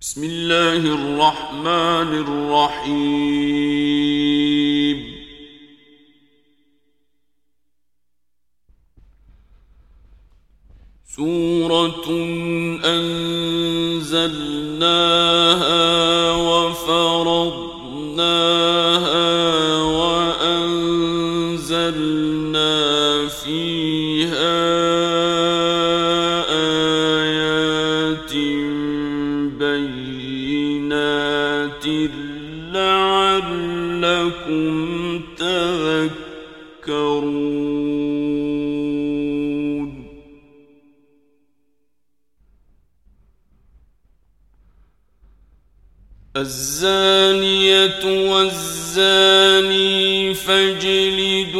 بسم الله الرحمن الرحيم. سورة أنزلناها الزانية والزاني فاجلدوا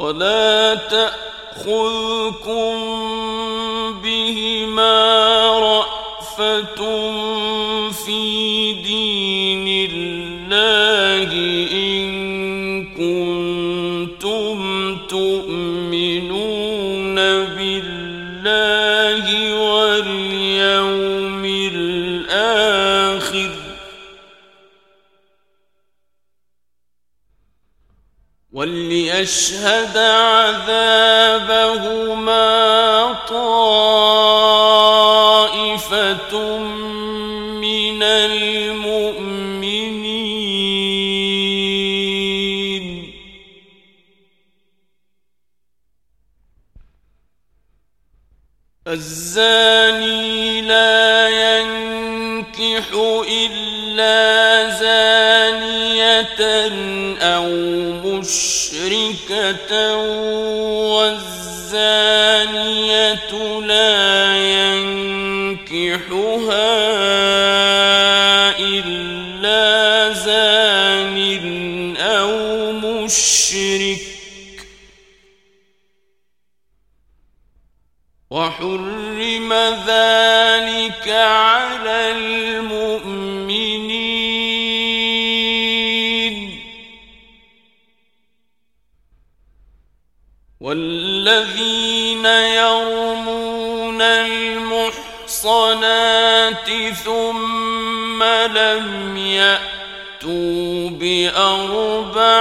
ولا تأخذكم وليشهد عذابهما طائفة من المؤمنين الزاني لا ينكح إلا زانية أو مشركة والزانية لا ينكحها إلا زان أو مشرك. وحرم ذلك ثم لم يأتوا بأربعة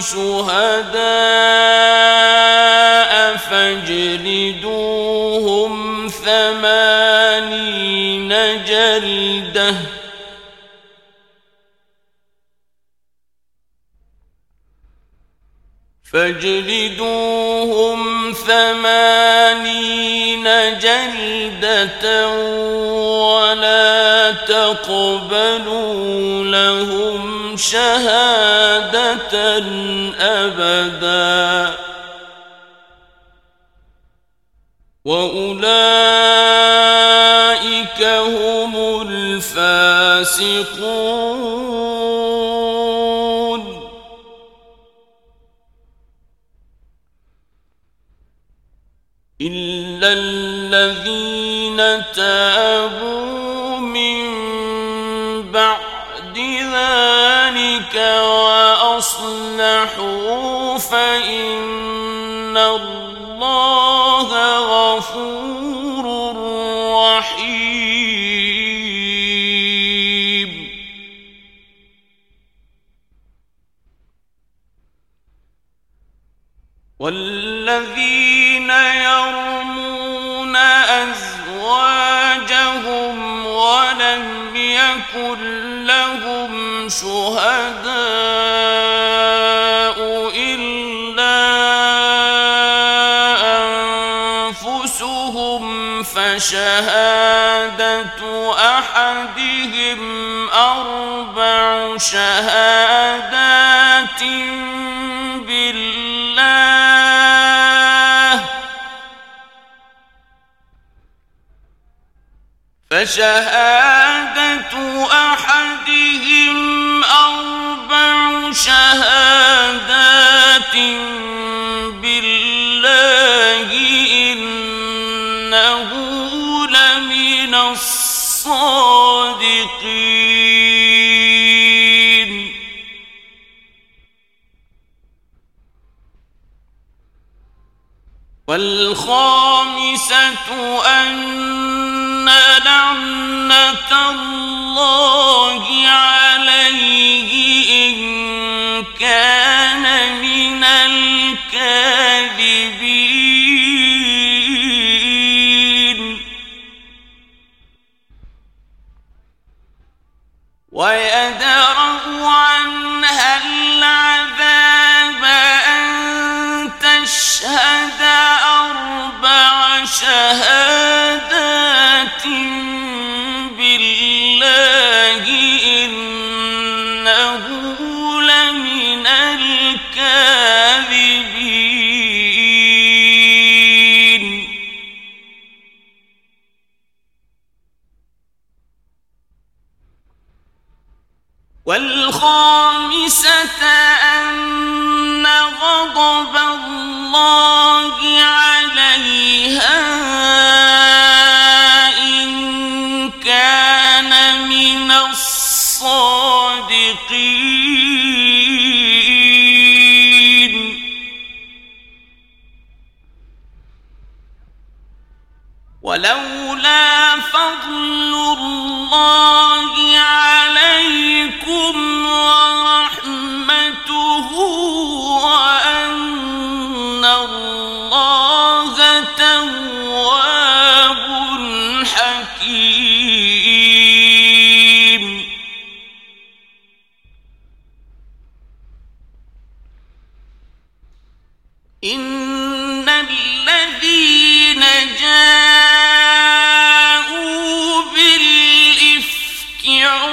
شهداء فاجلدوهم ثمانين جلده فاجلدوهم ثمانين جلدة ولا تقبلوا لهم شهادة أبدا. وأولئك هم الفاسقون. إلا الذين تابوا من بعد ذلك وأصلحوا فإن الله غفور رحيم والذين يكن لهم شهداء إلا أنفسهم فشهادة أحدهم أربع شهادات فشهادة أحدهم أربع شهادات بالله إنه لمن الصادقين. والخامسة أن لعنة الله عليه إن كان من الكاذبين ويدرأ عنها العذاب أن تشهد أربع شهادات بالله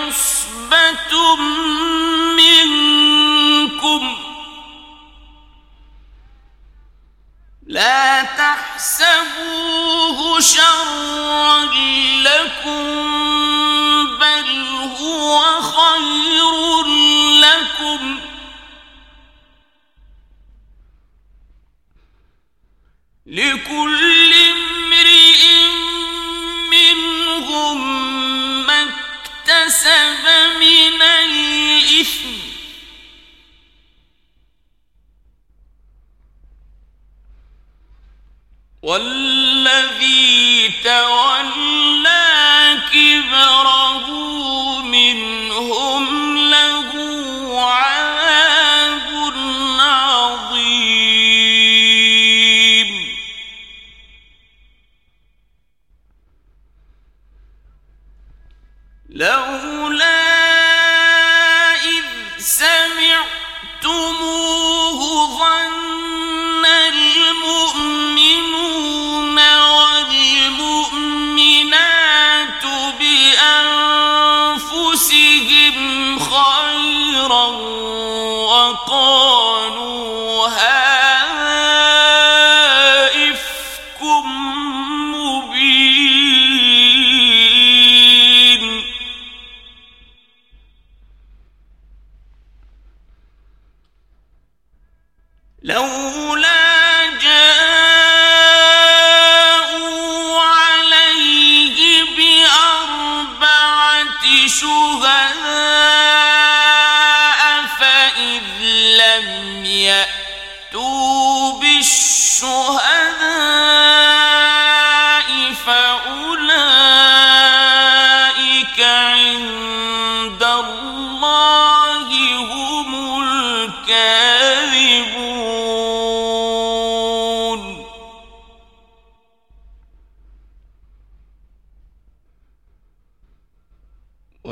عصبة منكم. لا تحسبوه شرا لكم. والذي تولى كبره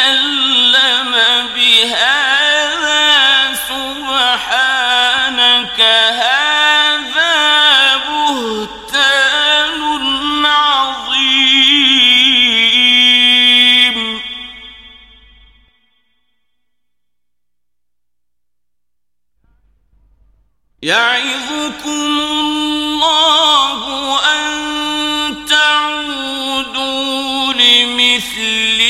تكلم بهذا سبحانك هذا بهتان عظيم. يعظكم الله أن تعودوا لمثله